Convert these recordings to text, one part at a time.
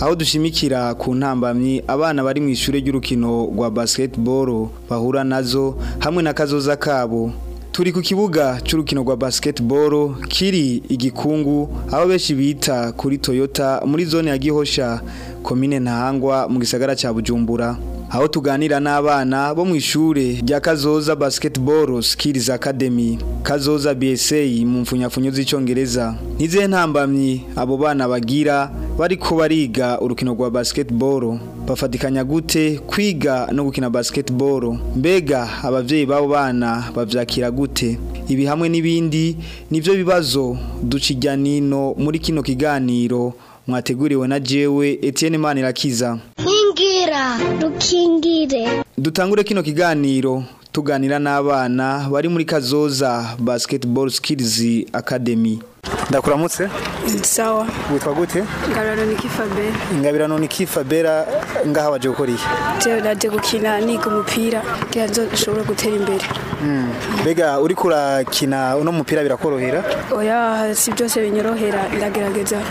aho dushimikira ku ntambamyi abana bari mu ishuri ry'urukino rwa basiketiboro bahura nazo hamwe na kazoza kabo turi ku kibuga cy'urukino rwa basiketiboro kiri igikungu aho benshi bita kuri toyota muri zone ya gihosha komine ntahangwa mu gisagara cya bujumbura aho tuganira n'abana bo mu ishuri rya kazoza Basketball sikirizi Academy kazoza bsa mu mfunyafunyo z'icyongereza n'izihe ntambamyi abo bana bagira bari ko bariga urukino rwa basiketiboro bafatikanya gute kwiga no gukina basiketiboro mbega ababyeyi b'abo bana babyakira gute ibi hamwe n'ibindi nibyo bibazo duca nino muri kino kiganiro mwateguriwe na jewe Etienne Manirakiza rukingire dutangure kino kiganiro tuganira n'abana bari muri kazoza Basketball sikirizi Academy. ndakuramutse sawa witwa gute ngabira noniki fabera ngaha waje gukora iki jewe naje gukina niga umupira kugira ngo nshobore gutera imbere hmm. mbega uri kurakina uno mupira birakorohera oya si byose binyorohera ndagerageza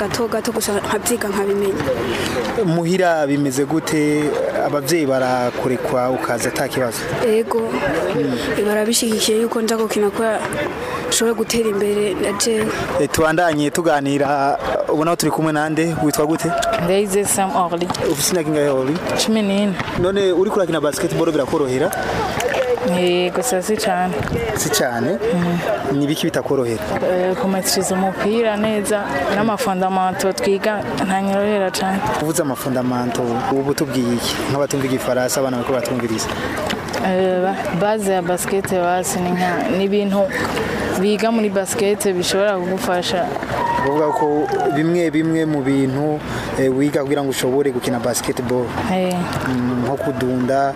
gato gato gusa nkabyiga nkabimenya muhira bimeze gute ababyeyi barakurekwa ukaza atakibazo ego mm. barabishyigikiye yuko nza gukina kubera ushobora gutera imbere na jewe eh, tubandanye tuganira ubona turi kumwe nande witwa gute ndeyze sam ori ufite imyaka ingahe ori cumi n'ine none uri kurakina basiketiboro birakorohera gusa si cyane si cyane mhm. ni bitakorohera eh, kumatiriza umupira neza n'amafondamanto twiga ntanyorohera cyane uvuze amafondamanto ubu tubwiye iki nk'abatumva igifaransa abana bako batumviriza eh, baze ya basikete basi ni ibintu biga muri basikete bishobora kugufasha uvuga ko bimwe bimwe mu bintu eh, wiga kugira ngo ushobore gukina basiketiboro eh. mm, nko kudunda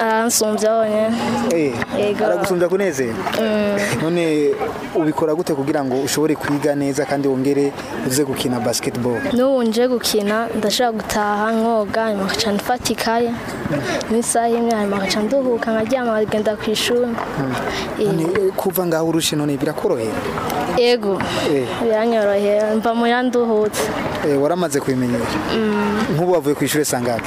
aramusumbya wonyine eh, aragusumbya kunezera hmm. none ubikora gute kugira ngo ushobore kwiga neza kandi wongere uze gukina basiketiboro n'ubu nje gukina ndashobora gutaha nkoga nyuma nkaca mfata ikaye hmm. n'isaha imwe hanyuma nkaca nduhuka nkaryama nkagenda ku ishuri eh. kuva ngaho urushe byinshi none birakorohera yego biranyorohera eh. mva mu yanduhutse eh, waramaze kubimenyera mm. nk'ubu wavuye ku ishuri sangaga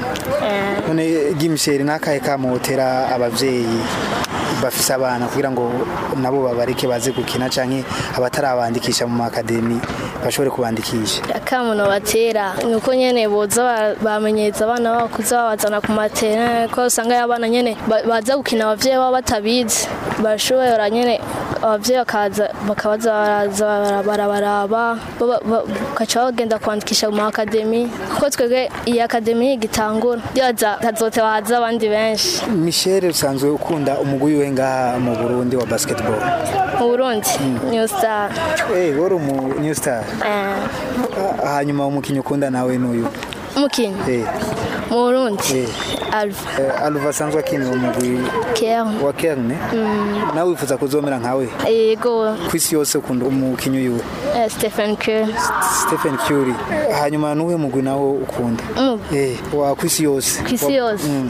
eh. none gimiseri ntakahe kamuhotera ababyeyi bafise abana kugira ngo nabo babareke baze gukina canke abatarabandikisha mu makademi bashobore kubandikisha akamuno batera nuko nyene boza bamenyeza abana babo kuzabazana ku materineri ko usanga abana nyene baza gukina abavyeyi baba batabizi bashobora nyene ababyeyi bakaza barabaraba bakaca bagenda kwandikisha mu makademi kuko twebwe iyi akademi igitangura byaza bahaza abandi benshi misheri usanzwe ukunda umugwi we ngaha mu burundi wa basketball mu burundi hmm. new star eh wari umu new star eh. ah, hanyuma umukinnyi ukunda nawe n'uyu umukinnyi eh. mu burundi alva alva eh, asanzwe akinira umugwi wa kerne mm. nawe wifuza kuzomera nkawe yego ku yose ukunda umukinnyi yiwe eh, stephen curry stephen curry hanyuma n'uwe mugwi nawe ukunda mm. eh, wa ku yose ku isi yose mm.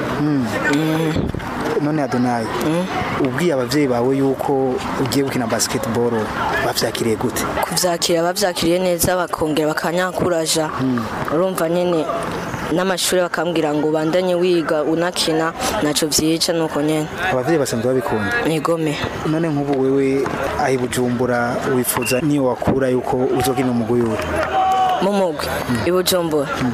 hmm. Hmm. none adonayi hmm? ubwiye ababyeyi bawe yuko ugiye gukina basiketibolo babyakiriye gute kubyakira babyakiriye neza bakongera bakanyakuraja urumva nyine n'amashuri bakambwira ngo ubandanye wiga unakina ntacyo byica nuko nyine ababyeyi basanzwe babikunda nigome none nk'ubu wewe aho bujumbura wifuza niyo wakura yuko uzogina umuguyura mu mugwi mm. i bujumbura mm.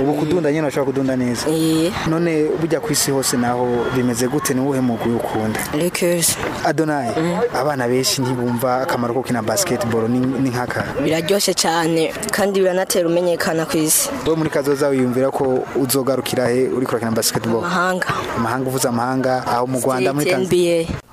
ubu kudunda nyine urashobora kudunda neza none bujya ku isi hose naho bimeze gute n'uwuhe mugwi ukunda rekezi hmm. abana benshi ntibumva akamaro ko gukina basiketiboro ni nk'aka biraryoshye cyane kandi biranatera umenyekana ku isi wowe muri kazoza wiyumvira ko uzogarukira he uri kurakina basiketiboro amahanga amahanga uvuze amahanga aho mu rwanda muri tanzania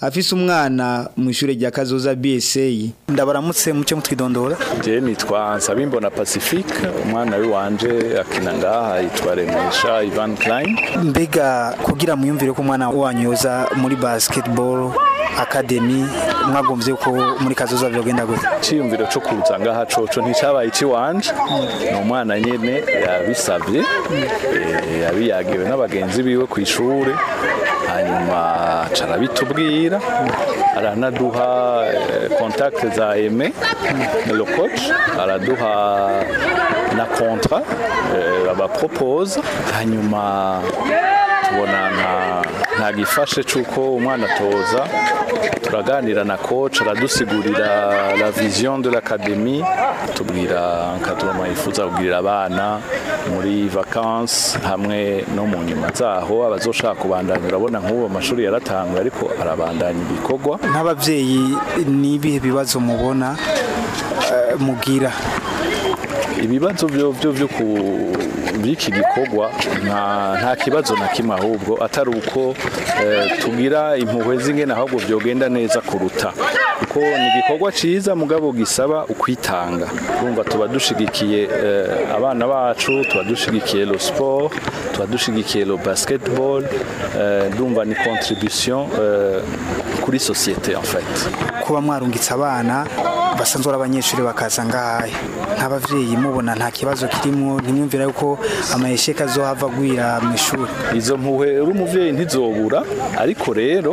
afise umwana mu ishure rya Kazoza BSA ndabaramutse muce mutwidondora je nitwa Sabimbona Pacifique umwana wiwanje akina ngaha yitwa Remesha Ivan Klein mbega kugira muyumvire ko umwana wanyu yoza muri basketball akademi mwagombye ko muri kazoza byogenda gute cyiyumviro cyo kuza ngaha coco nticabaye ciwanje ni umwana nyene yabisabye eh, yabiyagiwe n'abagenzi biwe ku ishuri. hanyuma carabitubwira arabitubwira aranaduha kontakite eh, za eme hmm. lokoci araduha na kontra eh, abaporopoza hanyuma tubona nka ntabwo cy'uko umwana atoza turaganira na koci aradusigurira la vision de l'academy tubwira nkaturoma yifuza kubwira abana muri vacances hamwe no mu nyuma zaho abazoshaka kubandanya urabona nk'ubu amashuri yaratanguye ariko arabandanya ibikorwa nk'ababyeyi ni ibihe bibazo mubona eh, mubwira ibibazo byo byo byo ku b'iki gikogwa nta kibazo na kimwe ahubwo atari uko eh, tugira impuhwe z'ingene ahubwo byogenda neza kuruta kuko ni igikorwa cyiza mugabo gisaba ukwitanga kumva tuba dushigikiye eh, abana bacu tuba dushigikiye lo sport tuba dushigikiye lo basketball eh, ndumva ni contribution kuri sosiyete en fait kuba mwarungitse abana basa nzora abanyeshuri bakaza ngahaye nk'abavyeyi mubona nta kibazo kirimo ntimwumvira yuko zo hava agwira mu ishuri izo mpuhwe rumuvyeyi ntizobura ariko rero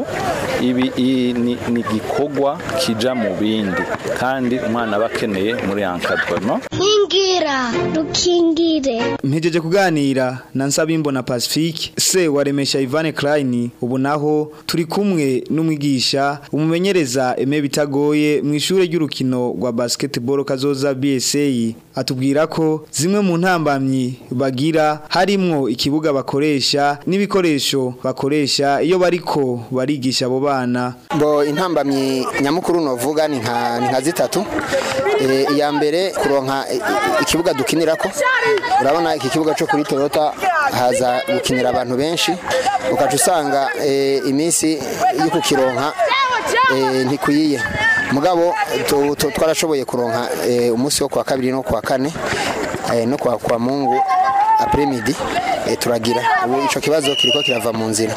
ibi ni igikorwa kija mu bindi kandi umwana abakeneye muri encadrement rukingira rukingire mpejeje kuganira na Nsabimbona Pacifique se waremesha Ivan Klein ubu naho turi kumwe n'umwigisha umumenyereza Aime Bitagoye mu ishuri ry'urukino rwa basketball kazoza BSA atubwira ko zimwe mu ntambamyi bagira harimo ikibuga bakoresha n'ibikoresho bakoresha iyo bariko barigisha abo bana bo intambamyi nyamukuru novuga ni nka zitatu Eh, iya mbere kuronka eh, ikibuga dukinira ko urabona iki kibuga cyo kuri toyota haza gukinira abantu benshi ukaca usanga eh, iminsi yo kukironka ntikwiye mugabo twarashoboye kuronka umunsi wo kuwa kabiri no kuwa kane no kwa kwa mungu apure midi turagira ubu icyo kibazo kiriko kirava mu nzira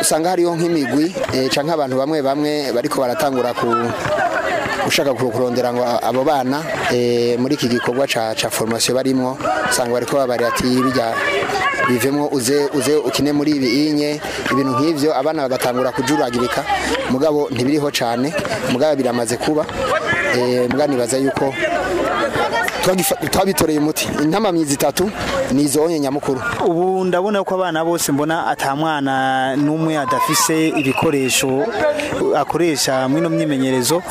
usanga hariho nk'imigwi eh, cyangwa abantu bamwe bamwe bariko baratangura ku ushaka kurondera ngo abo bana eh, muri iki gikorwa cya foromasiyo barimo usanga bari kubabara ati bijya bivemo uze uze ukine muri ibi inye ibintu nk'ibyo abana bagatangura kujuragirika mugabo ntibiriho cyane mugabo biramaze kuba mugabo nibaza yuko twabitoreye umuti intamamyi zitatu ni izonye nyamukuru ubu ndabona ko abana bose mbona atamwana n'umwe adafise ibikoresho akoresha mwino myimenyerezo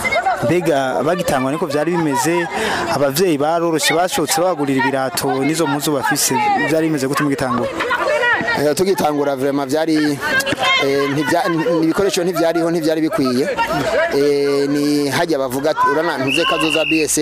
mbega bagitangwa niko byari bimeze abavyeyi baroroshye bashotse bagurira ibirato nizo muzu bafise byari bimeze gute mugitangura eh, tugitangura vraiment byari Eh, ibikoresho ntibyariho ntibyari bikwiye eh, ni hajya bavuga ati urana ntuze kazoza bsa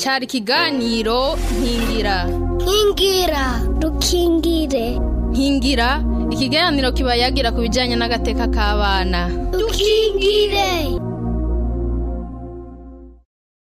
cyari ikiganiro nkingira nkingira dukingire nkingira ikiganiro kiba yagira ku bijyanye n'agateka k'abana dukingire